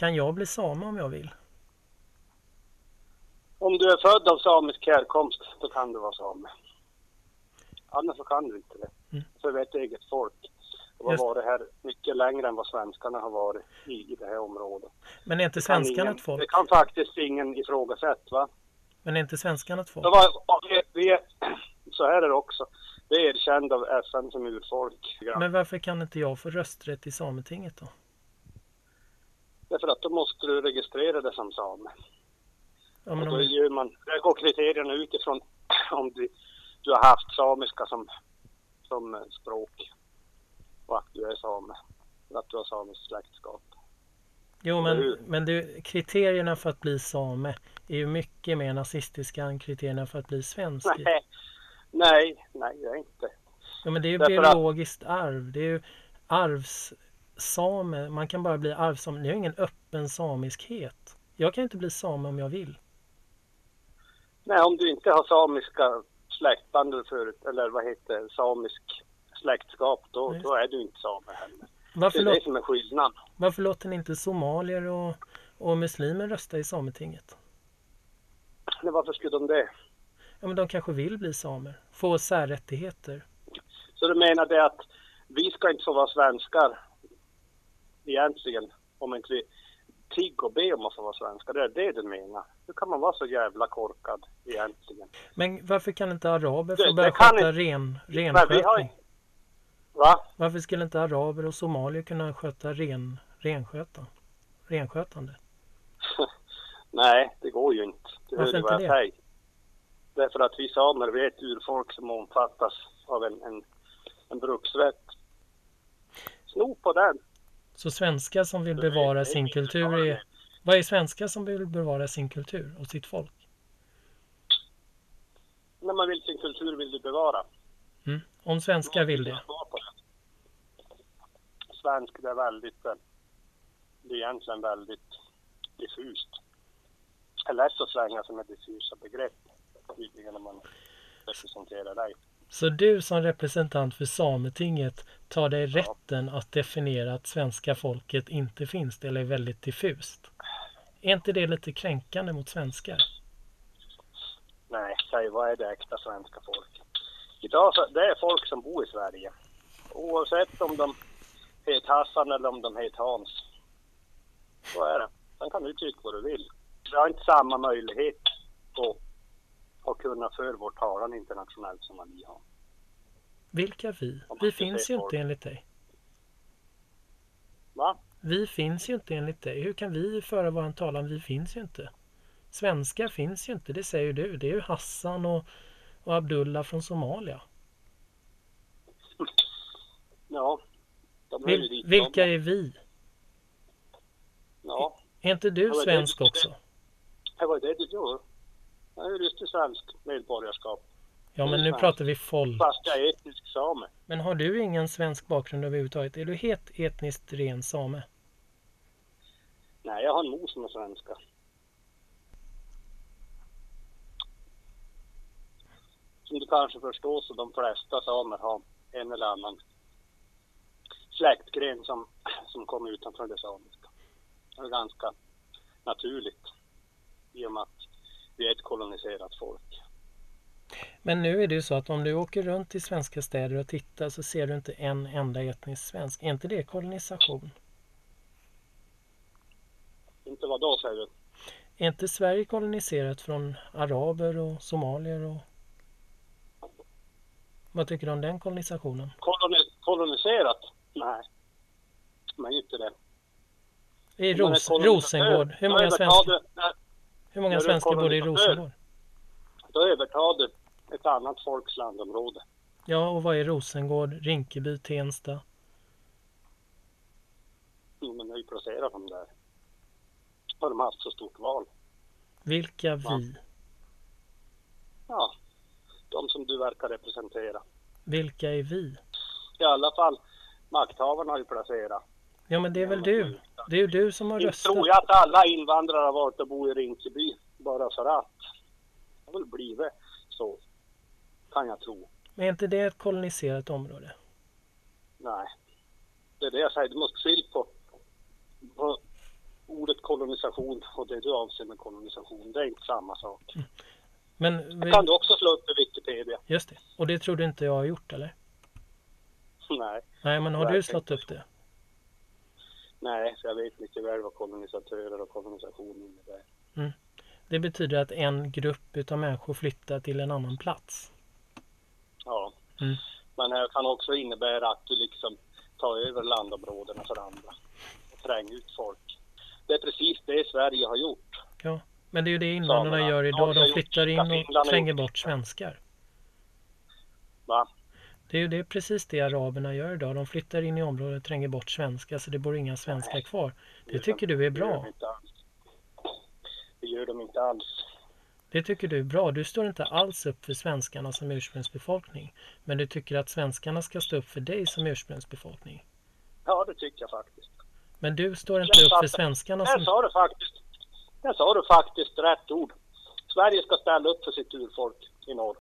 Kan jag bli same om jag vill? Om du är född av samisk härkomst, då kan du vara same. Annars så kan du inte det. Mm. För vi är ett eget folk. Och har Just- varit här mycket längre än vad svenskarna har varit i, i det här området. Men är inte svenskan ingen- ett folk? Det kan faktiskt ingen ifrågasätta va? Men är inte svenskan ett folk? Så var, vi, vi så här är det också. Vi är erkända av FN som urfolk. Ja. Men varför kan inte jag få rösträtt i Sametinget då? Därför att då måste du registrera det som same. Ja, men och då om, gör man, där går kriterierna utifrån om du, du har haft samiska som, som språk och att du är same. Att du har samiskt släktskap. jo, men, men du, kriterierna för att bli same är ju mycket mer nazistiska än kriterierna för att bli svensk. Nej, nej, nej, det är inte. Ja, men det är ju Därför att- biologiskt arv. Det är ju arvssame. Man kan bara bli arvsame. Det är ju ingen öppen samiskhet. Jag kan inte bli same om jag vill. Nej, om du inte har samiska släktband förut, eller vad heter det, samisk släktskap, då, Nej. då är du inte same heller. Det Varför, är lå- det som är skillnaden. varför låter ni inte somalier och, och muslimer rösta i Sametinget? Men varför skulle de det? Ja, men de kanske vill bli samer. Få särrättigheter. Så du menar det att vi ska inte få vara svenskar egentligen om inte vi tigger och ber om att få vara svenskar. Det är det du menar. Hur kan man vara så jävla korkad egentligen? Men varför kan inte araber Det- få börja det sköta ren, renskötning? Va? Varför skulle inte araber och somalier kunna sköta ren, rensköta, renskötande? Nej, det går ju inte. Du Varför hör ju vad jag det? säger. Därför att vi samer, vi är ett urfolk som omfattas av en, en, en bruksrätt. Sno på den. Så svenskar som vill bevara sin kultur är... Vad är svenskar som vill bevara sin kultur och sitt folk? När man vill sin kultur vill du bevara. Mm. Om svenskar vill det. Svensk, det är väldigt, eh, det är egentligen väldigt diffust. Det är lätt att slänga sig med diffusa begrepp, tydligen när man representerar dig. Så du som representant för Sametinget tar dig rätten att definiera att svenska folket inte finns eller är väldigt diffust. Är inte det lite kränkande mot svenskar? Nej, säg vad är det äkta svenska folket? Idag så, det är folk som bor i Sverige. Oavsett om de heter Hassan eller om de heter Hans. Så är det. Sen kan du tycka vad du vill. Vi har inte samma möjlighet att, att kunna föra vår talan internationellt som vad ni har. Vilka vi? Vi finns ju folk. inte enligt dig. Va? Vi finns ju inte enligt dig. Hur kan vi föra vår talan? Vi finns ju inte. Svenskar finns ju inte, det säger du. Det är ju Hassan och, och Abdullah från Somalia. Ja. De Vil, dit vilka de. är vi? Ja, Är inte du det- svensk också? det var det du gör. Jag är i svensk medborgarskap. Ja, men nu pratar vi folk. Fast jag är etnisk same. Men har du ingen svensk bakgrund överhuvudtaget? Är du helt etniskt ren same? Nej, jag har en mor som är svenska. Som du kanske förstår så de flesta samer har en eller annan släktgren som, som kommer utanför det samiska. Det är ganska naturligt i och med att vi är ett koloniserat folk. Men nu är det ju så att om du åker runt i svenska städer och tittar så ser du inte en enda etnisk svensk. Är inte det kolonisation? Inte vad då säger du? Är inte Sverige koloniserat från araber och somalier och... Vad tycker du om den kolonisationen? Koloni koloniserat? Nej. Men inte det. I Ros Rosengård, hur många svenskar, hur många svenskar bor i. Rosengård? Då övertar du ett annat folks landområde. Ja, och vad är Rosengård, Rinkeby, Tensta? Jo, men hur placerar de där? Har de haft så stort val? Vilka vi? Ja, de som du verkar representera. Vilka är vi? I alla fall, makthavarna har ju placerat. Ja, men det är väl du? Det är ju du som har röstat. tror jag att alla invandrare har varit och bo i Rinkeby bara för att. Det har väl blivit så, kan jag tro. Men är inte det ett koloniserat område? Nej, det är det jag säger. Du måste skilja på, på ordet kolonisation och det du avser med kolonisation, det är inte samma sak. Men Det vi, kan du också slå upp i Wikipedia. just det. Och det tror du inte jag har gjort eller? Nej, Nej, men har du slått upp det? Nej, så jag vet mycket väl vad kolonisatörer och kolonisation innebär. Det betyder att en grupp utav människor flyttar till en annan plats. Ja. Mm. Men det kan också innebära att du liksom tar över landområdena för andra. Och tränger ut folk. Det är precis det Sverige har gjort. Ja, men det är ju det invandrarna gör idag. De flyttar in och tränger bort svenskar. Va? Det är ju det är precis det araberna gör idag. De flyttar in i området och tränger bort svenskar så det bor inga svenskar kvar. Det tycker du är bra. Det gör de inte alls. Det tycker du är bra. Du står inte alls upp för svenskarna som ursprungsbefolkning. Men du tycker att svenskarna ska stå upp för dig som ursprungsbefolkning. Ja, det tycker jag faktiskt. Men du står inte upp för svenskarna Där som... sa du faktiskt, där sa du faktiskt rätt ord. Sverige ska ställa upp för sitt urfolk i norr.